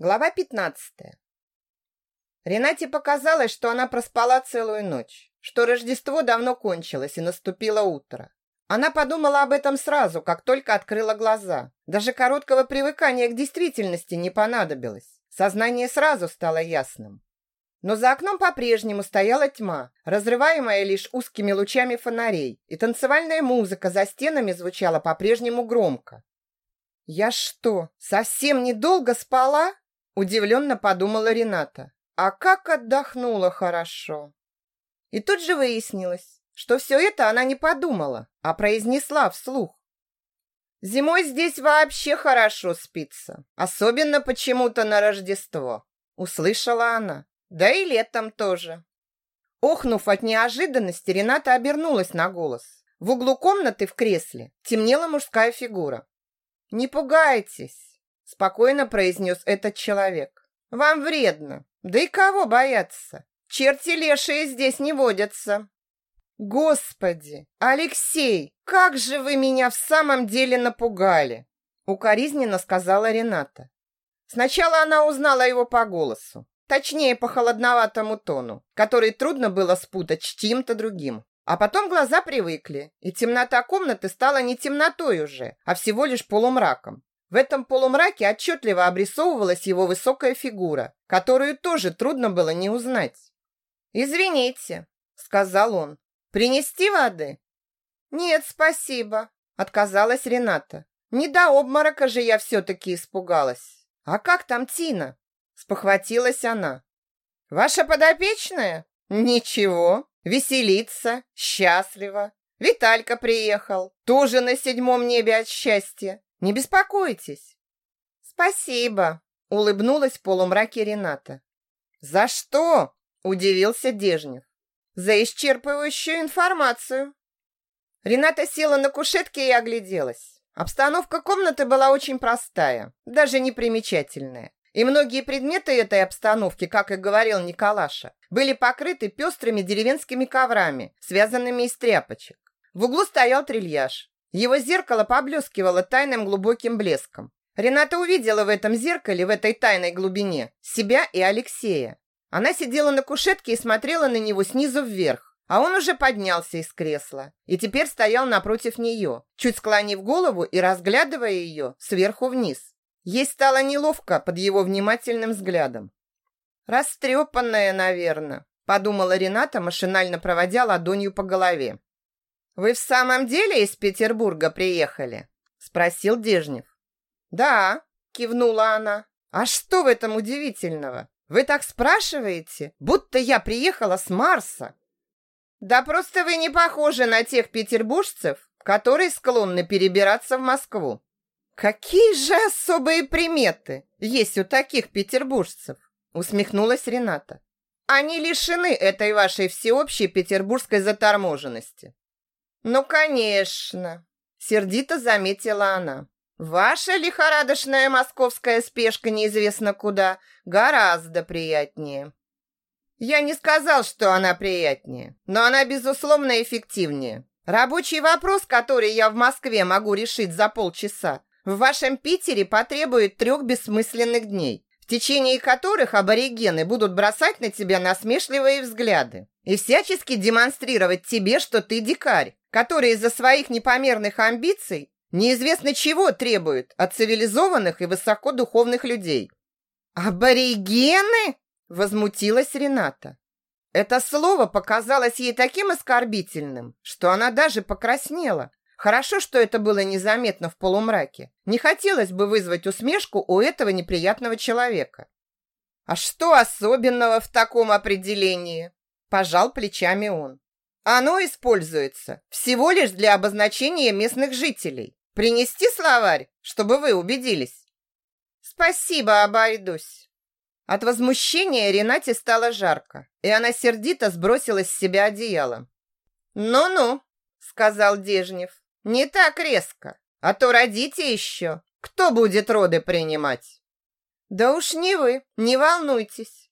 Глава 15. Ренате показалось, что она проспала целую ночь, что Рождество давно кончилось и наступило утро. Она подумала об этом сразу, как только открыла глаза. Даже короткого привыкания к действительности не понадобилось. Сознание сразу стало ясным. Но за окном по-прежнему стояла тьма, разрываемая лишь узкими лучами фонарей, и танцевальная музыка за стенами звучала по-прежнему громко. «Я что, совсем недолго спала?» Удивленно подумала Рената. А как отдохнула хорошо. И тут же выяснилось, что все это она не подумала, а произнесла вслух. Зимой здесь вообще хорошо спится, особенно почему-то на Рождество, услышала она. Да и летом тоже. Охнув от неожиданности, Рената обернулась на голос. В углу комнаты в кресле темнела мужская фигура. «Не пугайтесь!» Спокойно произнес этот человек. Вам вредно. Да и кого бояться? Черти лешие здесь не водятся. Господи, Алексей, как же вы меня в самом деле напугали, укоризненно сказала Рената. Сначала она узнала его по голосу, точнее по холодноватому тону, который трудно было спутать с чьим-то другим. А потом глаза привыкли, и темнота комнаты стала не темнотой уже, а всего лишь полумраком. В этом полумраке отчетливо обрисовывалась его высокая фигура, которую тоже трудно было не узнать. «Извините», — сказал он, — «принести воды?» «Нет, спасибо», — отказалась Рената. «Не до обморока же я все-таки испугалась. А как там Тина?» — спохватилась она. «Ваша подопечная? Ничего, веселится, счастлива. Виталька приехал, тоже на седьмом небе от счастья. Не беспокойтесь. Спасибо, улыбнулась в полумраке Рената. За что? удивился Дежнев. За исчерпывающую информацию. Рената села на кушетке и огляделась. Обстановка комнаты была очень простая, даже не примечательная. И многие предметы этой обстановки, как и говорил Николаша, были покрыты пестрыми деревенскими коврами, связанными из тряпочек. В углу стоял трильяж. Его зеркало поблескивало тайным глубоким блеском. Рената увидела в этом зеркале, в этой тайной глубине, себя и Алексея. Она сидела на кушетке и смотрела на него снизу вверх, а он уже поднялся из кресла и теперь стоял напротив нее, чуть склонив голову и разглядывая ее сверху вниз. Ей стало неловко под его внимательным взглядом. «Растрепанная, наверное», – подумала Рената, машинально проводя ладонью по голове. «Вы в самом деле из Петербурга приехали?» – спросил Дежнев. «Да», – кивнула она. «А что в этом удивительного? Вы так спрашиваете, будто я приехала с Марса». «Да просто вы не похожи на тех петербуржцев, которые склонны перебираться в Москву». «Какие же особые приметы есть у таких петербуржцев?» усмехнулась Рената. «Они лишены этой вашей всеобщей петербургской заторможенности. «Ну, конечно!» – сердито заметила она. «Ваша лихорадочная московская спешка неизвестно куда гораздо приятнее». «Я не сказал, что она приятнее, но она, безусловно, эффективнее. Рабочий вопрос, который я в Москве могу решить за полчаса, в вашем Питере потребует трех бессмысленных дней, в течение которых аборигены будут бросать на тебя насмешливые взгляды и всячески демонстрировать тебе, что ты дикарь, который из-за своих непомерных амбиций неизвестно чего требует от цивилизованных и высокодуховных людей. «Аборигены?» – возмутилась Рената. Это слово показалось ей таким оскорбительным, что она даже покраснела. Хорошо, что это было незаметно в полумраке. Не хотелось бы вызвать усмешку у этого неприятного человека. «А что особенного в таком определении?» – пожал плечами он. Оно используется всего лишь для обозначения местных жителей. Принести словарь, чтобы вы убедились. Спасибо, обойдусь. От возмущения Ренате стало жарко, и она сердито сбросила с себя одеяло. «Ну-ну», — сказал Дежнев, — «не так резко, а то родите еще. Кто будет роды принимать?» «Да уж не вы, не волнуйтесь.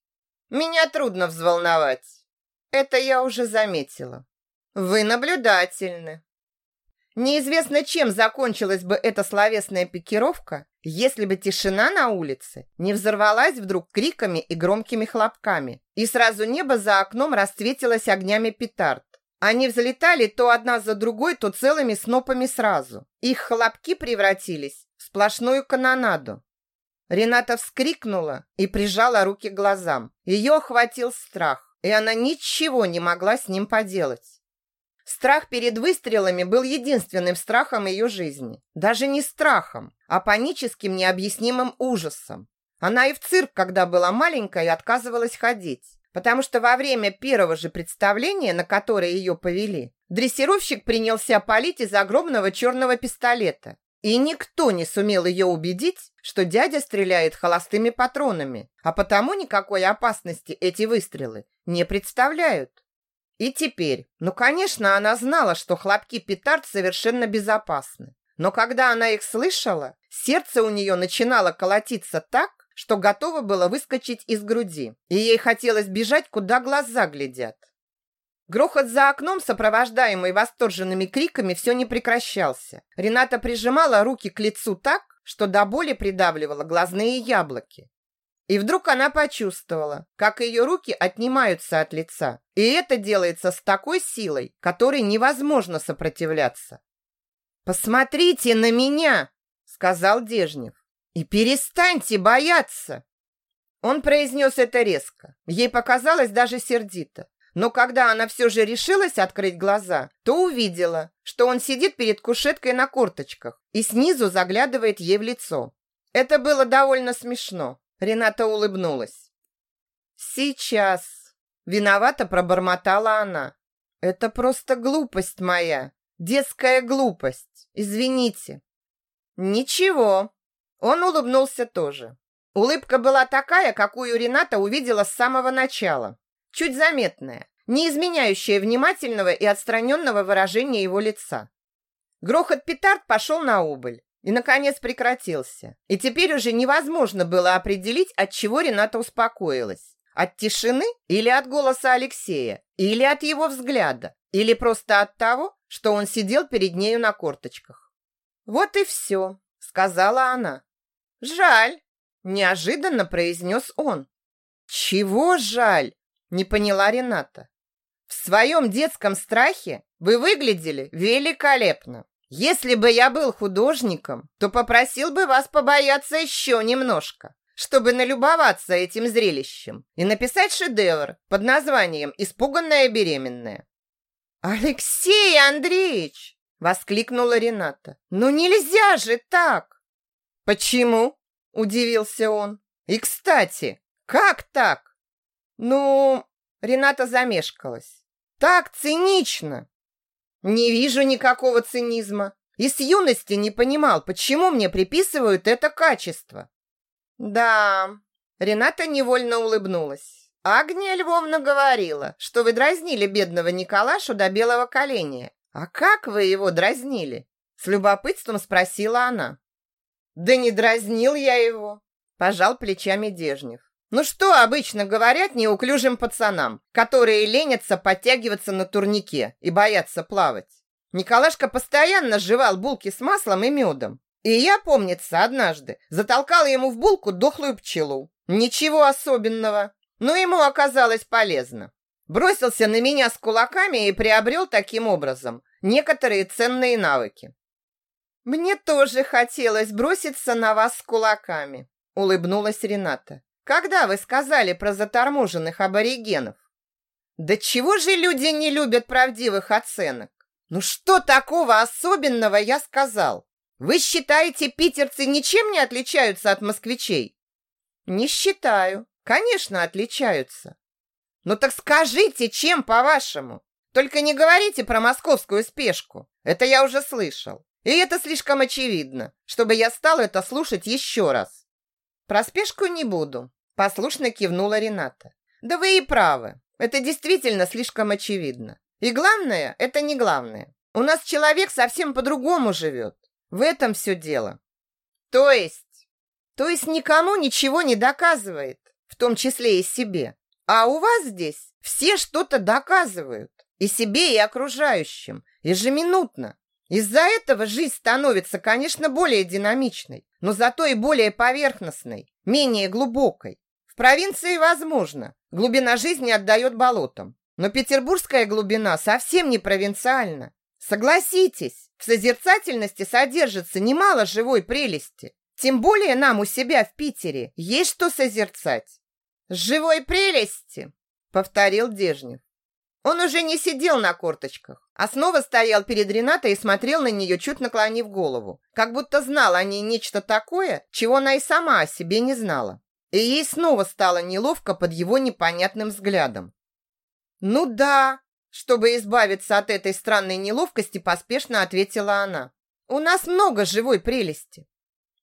Меня трудно взволновать. Это я уже заметила. Вы наблюдательны. Неизвестно, чем закончилась бы эта словесная пикировка, если бы тишина на улице не взорвалась вдруг криками и громкими хлопками, и сразу небо за окном расцветилось огнями петард. Они взлетали то одна за другой, то целыми снопами сразу. Их хлопки превратились в сплошную канонаду. Рената вскрикнула и прижала руки к глазам. Ее охватил страх, и она ничего не могла с ним поделать. Страх перед выстрелами был единственным страхом ее жизни. Даже не страхом, а паническим необъяснимым ужасом. Она и в цирк, когда была маленькая, отказывалась ходить, потому что во время первого же представления, на которое ее повели, дрессировщик принялся палить из огромного черного пистолета. И никто не сумел ее убедить, что дядя стреляет холостыми патронами, а потому никакой опасности эти выстрелы не представляют. И теперь, ну, конечно, она знала, что хлопки петард совершенно безопасны. Но когда она их слышала, сердце у нее начинало колотиться так, что готово было выскочить из груди, и ей хотелось бежать, куда глаза глядят. Грохот за окном, сопровождаемый восторженными криками, все не прекращался. Рената прижимала руки к лицу так, что до боли придавливала глазные яблоки. И вдруг она почувствовала, как ее руки отнимаются от лица. И это делается с такой силой, которой невозможно сопротивляться. «Посмотрите на меня!» — сказал Дежнев. «И перестаньте бояться!» Он произнес это резко. Ей показалось даже сердито. Но когда она все же решилась открыть глаза, то увидела, что он сидит перед кушеткой на корточках и снизу заглядывает ей в лицо. Это было довольно смешно. Рената улыбнулась. «Сейчас!» Виновато пробормотала она. «Это просто глупость моя. Детская глупость. Извините». «Ничего». Он улыбнулся тоже. Улыбка была такая, какую Рената увидела с самого начала. Чуть заметная, не изменяющая внимательного и отстраненного выражения его лица. Грохот петард пошел на убыль и, наконец, прекратился. И теперь уже невозможно было определить, от чего Рената успокоилась. От тишины или от голоса Алексея, или от его взгляда, или просто от того, что он сидел перед нею на корточках. «Вот и все», — сказала она. «Жаль», — неожиданно произнес он. «Чего жаль?» — не поняла Рената. «В своем детском страхе вы выглядели великолепно. Если бы я был художником, то попросил бы вас побояться еще немножко, чтобы налюбоваться этим зрелищем и написать шедевр под названием «Испуганная беременная». «Алексей Андреевич!» — воскликнула Рената. «Ну нельзя же так!» «Почему?» — удивился он. «И, кстати, как так?» «Ну...» — Рената замешкалась. «Так цинично!» Не вижу никакого цинизма. И с юности не понимал, почему мне приписывают это качество. Да, Рената невольно улыбнулась. Агния Львовна говорила, что вы дразнили бедного Николашу до белого коленя. А как вы его дразнили? С любопытством спросила она. Да не дразнил я его, пожал плечами Дежнев. Ну что обычно говорят неуклюжим пацанам, которые ленятся подтягиваться на турнике и боятся плавать? Николашка постоянно жевал булки с маслом и медом. И я, помнится, однажды затолкала ему в булку дохлую пчелу. Ничего особенного, но ему оказалось полезно. Бросился на меня с кулаками и приобрел таким образом некоторые ценные навыки. «Мне тоже хотелось броситься на вас с кулаками», улыбнулась Рената. Когда вы сказали про заторможенных аборигенов? Да чего же люди не любят правдивых оценок? Ну что такого особенного я сказал? Вы считаете, питерцы ничем не отличаются от москвичей? Не считаю. Конечно, отличаются. Ну так скажите, чем по-вашему? Только не говорите про московскую спешку. Это я уже слышал. И это слишком очевидно, чтобы я стал это слушать еще раз. Про спешку не буду. Послушно кивнула Рената. Да вы и правы. Это действительно слишком очевидно. И главное, это не главное. У нас человек совсем по-другому живет. В этом все дело. То есть? То есть никому ничего не доказывает, в том числе и себе. А у вас здесь все что-то доказывают. И себе, и окружающим. Ежеминутно. Из-за этого жизнь становится, конечно, более динамичной, но зато и более поверхностной, менее глубокой. В провинции возможно, глубина жизни отдает болотам, но петербургская глубина совсем не провинциальна. Согласитесь, в созерцательности содержится немало живой прелести. Тем более нам у себя в Питере есть что созерцать. «Живой прелести!» — повторил Дежнев. Он уже не сидел на корточках, а снова стоял перед Ренатой и смотрел на нее, чуть наклонив голову, как будто знал о ней нечто такое, чего она и сама о себе не знала. И ей снова стало неловко под его непонятным взглядом. «Ну да», чтобы избавиться от этой странной неловкости, поспешно ответила она. «У нас много живой прелести».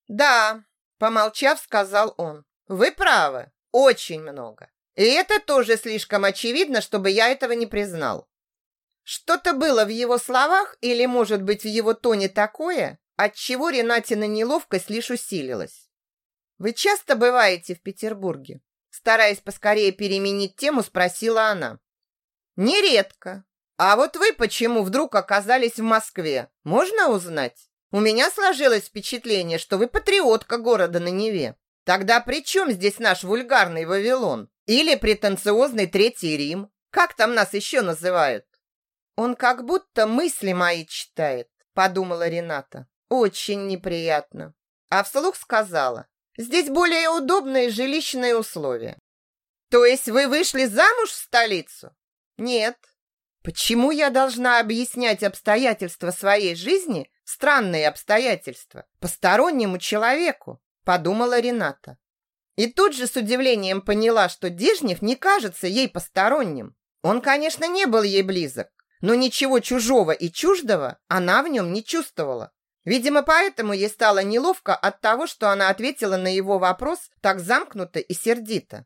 «Да», — помолчав, сказал он. «Вы правы, очень много. И это тоже слишком очевидно, чтобы я этого не признал. Что-то было в его словах или, может быть, в его тоне такое, от чего Ренатина неловкость лишь усилилась. Вы часто бываете в Петербурге? Стараясь поскорее переменить тему, спросила она. Нередко. А вот вы почему вдруг оказались в Москве? Можно узнать? У меня сложилось впечатление, что вы патриотка города на Неве. Тогда при чем здесь наш вульгарный Вавилон? Или претенциозный Третий Рим? Как там нас еще называют? Он как будто мысли мои читает, подумала Рената. Очень неприятно. А вслух сказала, здесь более удобные жилищные условия. То есть вы вышли замуж в столицу? Нет. Почему я должна объяснять обстоятельства своей жизни, странные обстоятельства, постороннему человеку? Подумала Рената. И тут же с удивлением поняла, что Дежнев не кажется ей посторонним. Он, конечно, не был ей близок, но ничего чужого и чуждого она в нем не чувствовала. Видимо, поэтому ей стало неловко от того, что она ответила на его вопрос так замкнуто и сердито.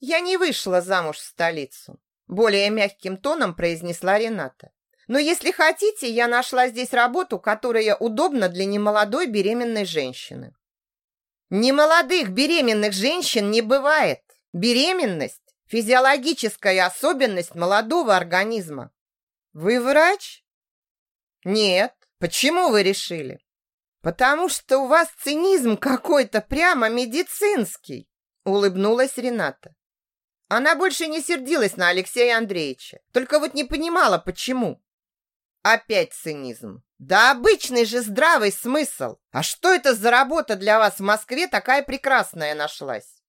«Я не вышла замуж в столицу», – более мягким тоном произнесла Рената. «Но если хотите, я нашла здесь работу, которая удобна для немолодой беременной женщины. Немолодых беременных женщин не бывает. Беременность – физиологическая особенность молодого организма. Вы врач? Нет. Почему вы решили? Потому что у вас цинизм какой-то прямо медицинский, улыбнулась Рената. Она больше не сердилась на Алексея Андреевича, только вот не понимала, почему. Опять цинизм. Да обычный же здравый смысл. А что это за работа для вас в Москве такая прекрасная нашлась?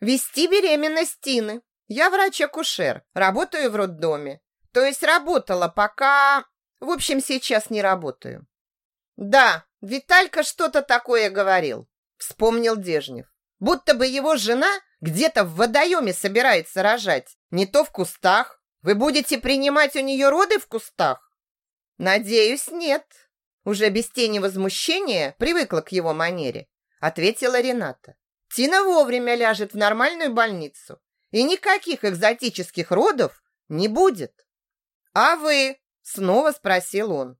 Вести беременность Тины. Я врач-акушер, работаю в роддоме. То есть работала пока... В общем, сейчас не работаю. Да, Виталька что-то такое говорил. Вспомнил Дежнев. Будто бы его жена где-то в водоеме собирается рожать. Не то в кустах. Вы будете принимать у нее роды в кустах? «Надеюсь, нет». Уже без тени возмущения привыкла к его манере, ответила Рената. Тина вовремя ляжет в нормальную больницу, и никаких экзотических родов не будет. А вы? Снова спросил он.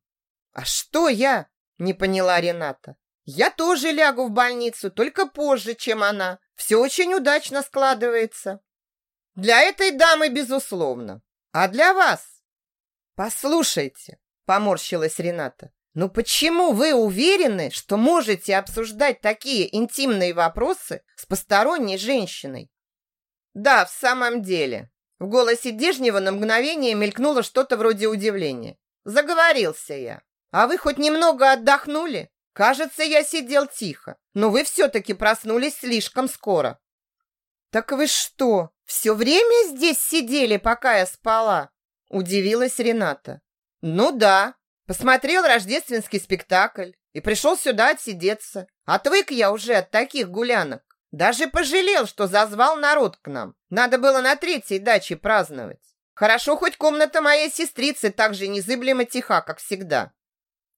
А что я? Не поняла Рената. Я тоже лягу в больницу, только позже, чем она. Все очень удачно складывается. Для этой дамы, безусловно. А для вас? Послушайте, Поморщилась Рената. «Ну почему вы уверены, что можете обсуждать такие интимные вопросы с посторонней женщиной?» «Да, в самом деле». В голосе Дежнева на мгновение мелькнуло что-то вроде удивления. «Заговорился я. А вы хоть немного отдохнули? Кажется, я сидел тихо, но вы все-таки проснулись слишком скоро». «Так вы что, все время здесь сидели, пока я спала?» Удивилась Рената. Ну да, посмотрел рождественский спектакль и пришел сюда отсидеться. Отвык я уже от таких гулянок. Даже пожалел, что зазвал народ к нам. Надо было на третьей даче праздновать. Хорошо, хоть комната моей сестрицы так же незыблемо тиха, как всегда.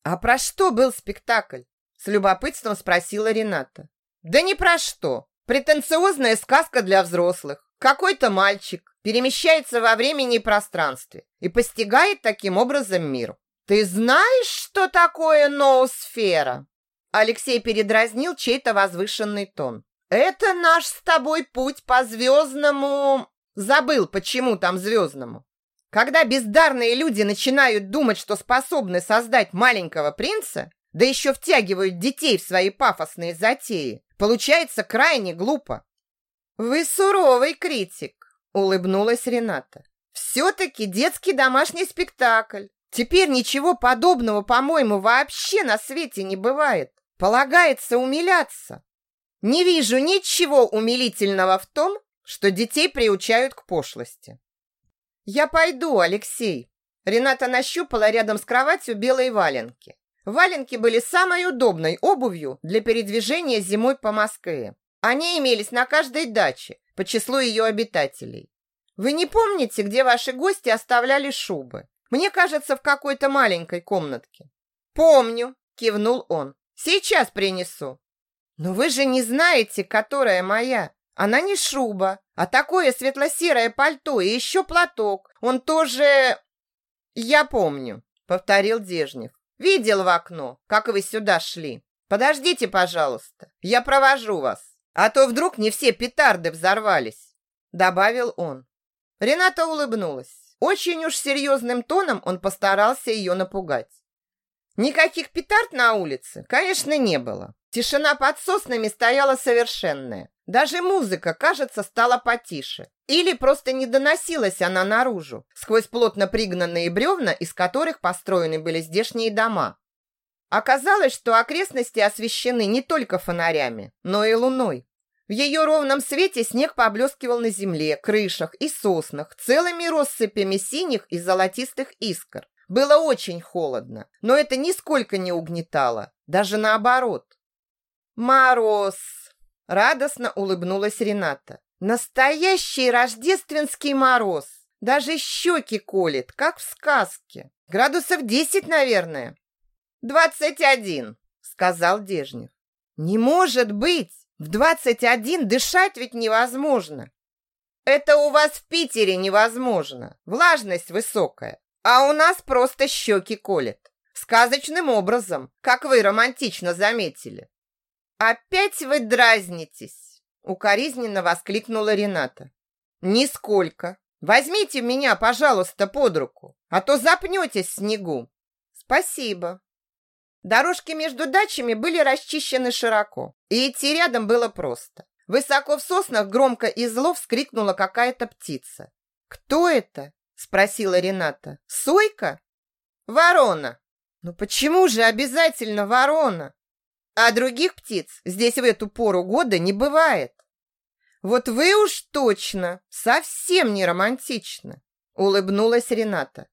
А про что был спектакль? С любопытством спросила Рената. Да не про что. Претенциозная сказка для взрослых. Какой-то мальчик перемещается во времени и пространстве и постигает таким образом мир. Ты знаешь, что такое ноосфера? Алексей передразнил чей-то возвышенный тон. Это наш с тобой путь по звездному... Забыл, почему там звездному. Когда бездарные люди начинают думать, что способны создать маленького принца, да еще втягивают детей в свои пафосные затеи, получается крайне глупо. «Вы суровый критик», — улыбнулась Рената. «Все-таки детский домашний спектакль. Теперь ничего подобного, по-моему, вообще на свете не бывает. Полагается умиляться. Не вижу ничего умилительного в том, что детей приучают к пошлости. «Я пойду, Алексей!» Рената нащупала рядом с кроватью белые валенки. Валенки были самой удобной обувью для передвижения зимой по Москве. Они имелись на каждой даче по числу ее обитателей. Вы не помните, где ваши гости оставляли шубы? Мне кажется, в какой-то маленькой комнатке. Помню, кивнул он. Сейчас принесу. Но вы же не знаете, которая моя. Она не шуба, а такое светло-серое пальто и еще платок. Он тоже... Я помню, повторил Дежнев. Видел в окно, как вы сюда шли. Подождите, пожалуйста, я провожу вас. А то вдруг не все петарды взорвались, добавил он. Рената улыбнулась. Очень уж серьезным тоном он постарался ее напугать. Никаких петард на улице, конечно, не было. Тишина под соснами стояла совершенная. Даже музыка, кажется, стала потише. Или просто не доносилась она наружу, сквозь плотно пригнанные бревна, из которых построены были здешние дома. Оказалось, что окрестности освещены не только фонарями, но и луной. В ее ровном свете снег поблескивал на земле, крышах и соснах целыми россыпями синих и золотистых искр. Было очень холодно, но это нисколько не угнетало, даже наоборот. «Мороз!» Радостно улыбнулась Рената. Настоящий рождественский мороз. Даже щеки колет, как в сказке. Градусов десять, наверное. Двадцать один, сказал Дежнев. Не может быть! В двадцать один дышать ведь невозможно. Это у вас в Питере невозможно. Влажность высокая. А у нас просто щеки колет. Сказочным образом, как вы романтично заметили. «Опять вы дразнитесь!» Укоризненно воскликнула Рената. «Нисколько. Возьмите меня, пожалуйста, под руку, а то запнетесь в снегу». «Спасибо». Дорожки между дачами были расчищены широко, и идти рядом было просто. Высоко в соснах громко и зло вскрикнула какая-то птица. «Кто это?» – спросила Рената. «Сойка?» «Ворона». «Ну почему же обязательно ворона?» А других птиц здесь в эту пору года не бывает. Вот вы уж точно совсем не романтично, улыбнулась Рената.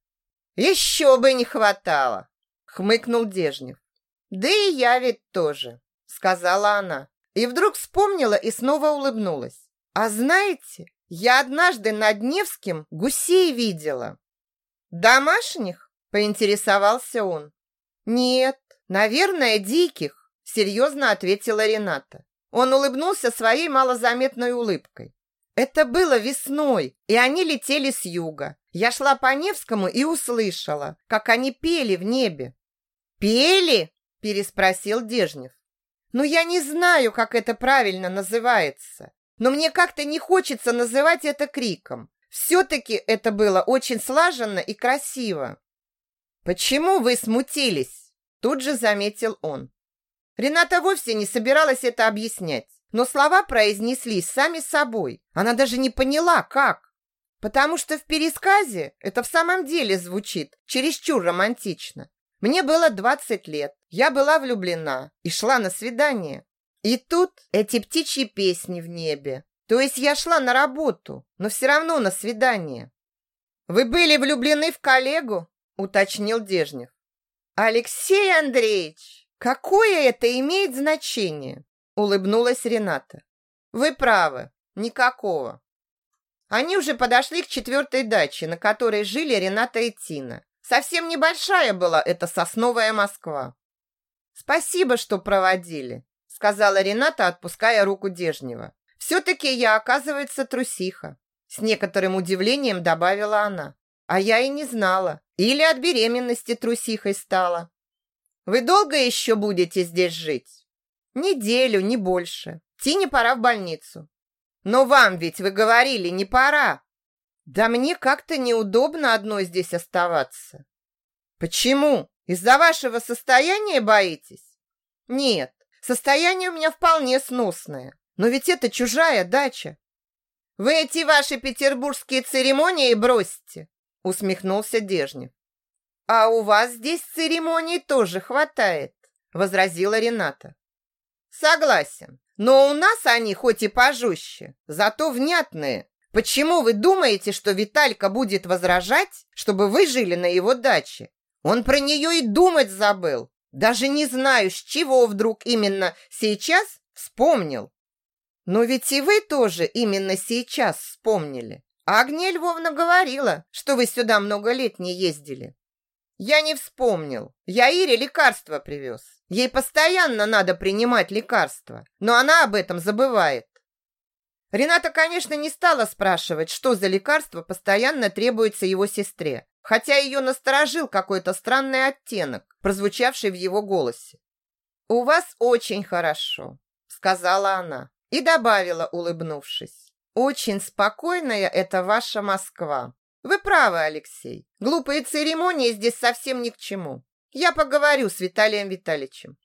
Еще бы не хватало, хмыкнул Дежнев. Да и я ведь тоже, сказала она. И вдруг вспомнила и снова улыбнулась. А знаете, я однажды над Невским гусей видела. Домашних? Поинтересовался он. Нет, наверное, диких серьезно ответила Рената. Он улыбнулся своей малозаметной улыбкой. Это было весной, и они летели с юга. Я шла по Невскому и услышала, как они пели в небе. «Пели?» – переспросил Дежнев. «Ну, я не знаю, как это правильно называется, но мне как-то не хочется называть это криком. Все-таки это было очень слаженно и красиво». «Почему вы смутились?» – тут же заметил он. Рената вовсе не собиралась это объяснять, но слова произнеслись сами собой. Она даже не поняла, как. Потому что в пересказе это в самом деле звучит чересчур романтично. Мне было 20 лет, я была влюблена и шла на свидание. И тут эти птичьи песни в небе. То есть я шла на работу, но все равно на свидание. «Вы были влюблены в коллегу?» – уточнил Дежнев. «Алексей Андреевич, Какое это имеет значение? Улыбнулась Рената. Вы правы, никакого. Они уже подошли к четвертой даче, на которой жили Рената и Тина. Совсем небольшая была эта сосновая Москва. Спасибо, что проводили, сказала Рената, отпуская руку Дежнева. Все-таки я, оказывается, трусиха. С некоторым удивлением добавила она. А я и не знала. Или от беременности трусихой стала. Вы долго еще будете здесь жить? Неделю, не больше. Тине пора в больницу. Но вам ведь, вы говорили, не пора. Да мне как-то неудобно одной здесь оставаться. Почему? Из-за вашего состояния боитесь? Нет, состояние у меня вполне сносное. Но ведь это чужая дача. Вы эти ваши петербургские церемонии бросьте, усмехнулся Дежнев. А у вас здесь церемоний тоже хватает, возразила Рената. Согласен, но у нас они хоть и пожестче, зато внятные. Почему вы думаете, что Виталька будет возражать, чтобы вы жили на его даче? Он про нее и думать забыл. Даже не знаю, с чего вдруг именно сейчас вспомнил. Но ведь и вы тоже именно сейчас вспомнили. Агния Львовна говорила, что вы сюда много лет не ездили. Я не вспомнил. Я Ире лекарства привез. Ей постоянно надо принимать лекарства, но она об этом забывает. Рената, конечно, не стала спрашивать, что за лекарство постоянно требуется его сестре, хотя ее насторожил какой-то странный оттенок, прозвучавший в его голосе. «У вас очень хорошо», — сказала она и добавила, улыбнувшись. «Очень спокойная это ваша Москва. Вы правы, Алексей. Глупые церемонии здесь совсем ни к чему. Я поговорю с Виталием Витальевичем.